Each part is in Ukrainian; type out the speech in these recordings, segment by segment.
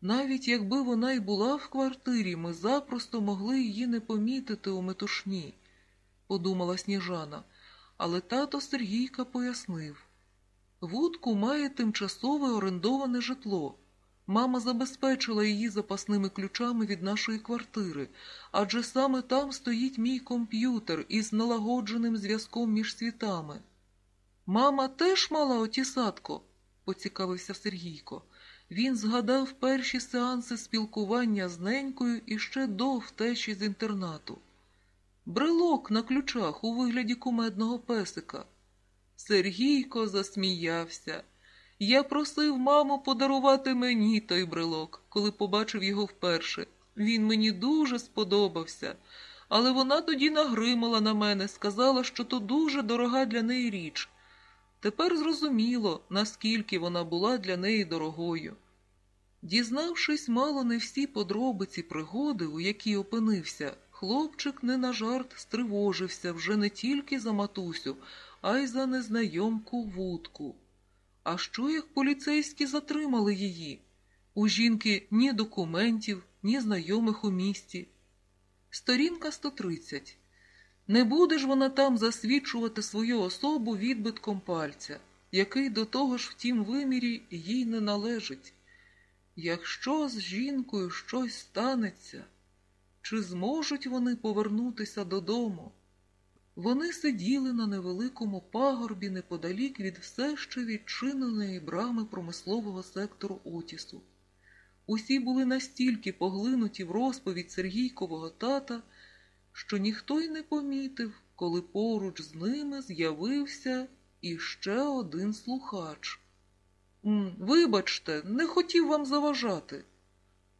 Навіть якби вона й була в квартирі, ми запросто могли її не помітити у метушні, подумала Сніжана, але тато Сергійка пояснив. Вудку має тимчасове орендоване житло. Мама забезпечила її запасними ключами від нашої квартири, адже саме там стоїть мій комп'ютер із налагодженим зв'язком між світами. Мама теж мала отісатко, поцікавився Сергійко. Він згадав перші сеанси спілкування з ненькою іще до втечі з інтернату. Брелок на ключах у вигляді кумедного песика. Сергійко засміявся. Я просив маму подарувати мені той брелок, коли побачив його вперше. Він мені дуже сподобався, але вона тоді нагримала на мене, сказала, що то дуже дорога для неї річ. Тепер зрозуміло, наскільки вона була для неї дорогою. Дізнавшись мало не всі подробиці пригоди, у якій опинився, хлопчик не на жарт стривожився вже не тільки за матусю, а й за незнайомку вудку. А що як поліцейські затримали її? У жінки ні документів, ні знайомих у місті. Сторінка 130. Не буде ж вона там засвідчувати свою особу відбитком пальця, який до того ж в тім вимірі їй не належить. Якщо з жінкою щось станеться, чи зможуть вони повернутися додому? Вони сиділи на невеликому пагорбі неподалік від все ще відчиненої брами промислового сектору Отісу. Усі були настільки поглинуті в розповідь Сергійкового тата, що ніхто й не помітив, коли поруч з ними з'явився іще один слухач. Вибачте, не хотів вам заважати.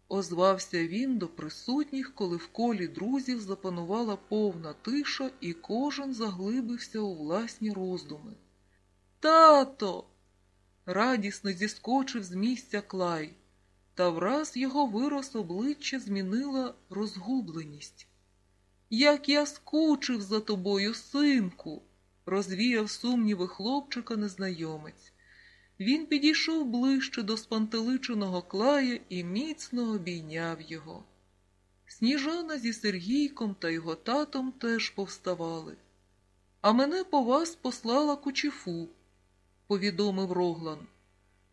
Озвався він до присутніх, коли в колі друзів запанувала повна тиша, і кожен заглибився у власні роздуми. Тато. радісно зіскочив з місця клай, та враз його вирос обличчя змінила розгубленість. Як я скучив за тобою, синку, розвіяв сумніви хлопчика незнайомець. Він підійшов ближче до спантеличеного клая і міцно обійняв його. Сніжана зі Сергійком та його татом теж повставали. А мене по вас послала кучіфу, повідомив Роглан.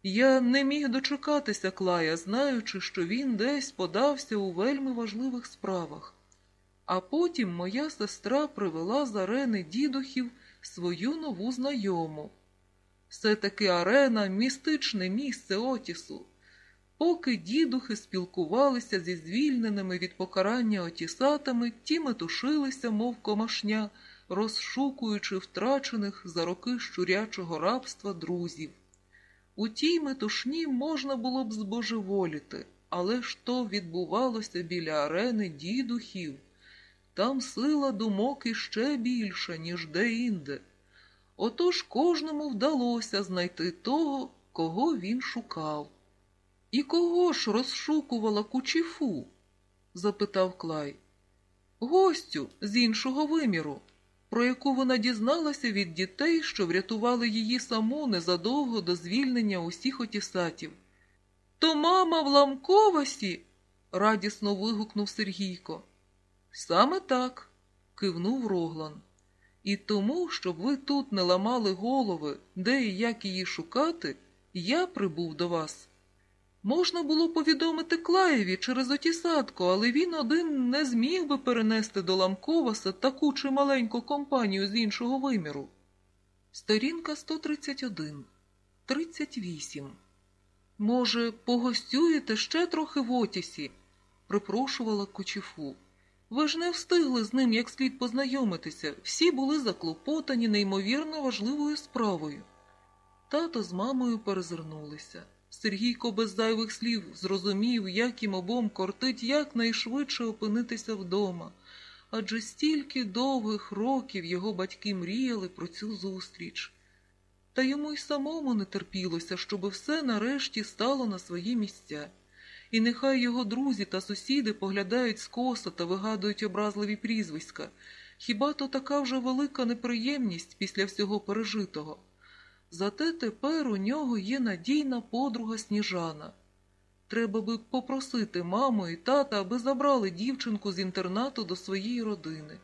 Я не міг дочекатися клая, знаючи, що він десь подався у вельми важливих справах. А потім моя сестра привела з арени дідухів свою нову знайому. Все-таки арена містичне місце Отісу. Поки дідухи спілкувалися зі звільненими від покарання отісатами, ті метушилися, мов комашня, розшукуючи втрачених за роки щурячого рабства друзів. У тій метушні можна було б збожеволіти, але ж то відбувалося біля арени дідухів. Там сила думок іще більша, ніж де-інде. Отож кожному вдалося знайти того, кого він шукав. І кого ж розшукувала кучіфу? запитав Клай. Гостю з іншого виміру, про яку вона дізналася від дітей, що врятували її саму незадовго до звільнення усіх отісатів. То мама в ламковасі? радісно вигукнув Сергійко. Саме так, кивнув Роглан. І тому, щоб ви тут не ламали голови, де і як її шукати, я прибув до вас. Можна було повідомити Клаєві через отісадку, але він один не зміг би перенести до Ламковаса таку чималеньку компанію з іншого виміру. Сторінка 131, 38. Може, погостюєте ще трохи в Отісі? припрошувала Кочіфу. Ви ж не встигли з ним як слід познайомитися, всі були заклопотані неймовірно важливою справою. Тато з мамою перезирнулися. Сергійко без зайвих слів зрозумів, як їм обом кортить якнайшвидше опинитися вдома, адже стільки довгих років його батьки мріяли про цю зустріч. Та йому й самому не терпілося, щоби все нарешті стало на свої місця. І нехай його друзі та сусіди поглядають скоса та вигадують образливі прізвиська. Хіба то така вже велика неприємність після всього пережитого? Зате тепер у нього є надійна подруга сніжана. Треба би попросити маму і тата, аби забрали дівчинку з інтернату до своєї родини.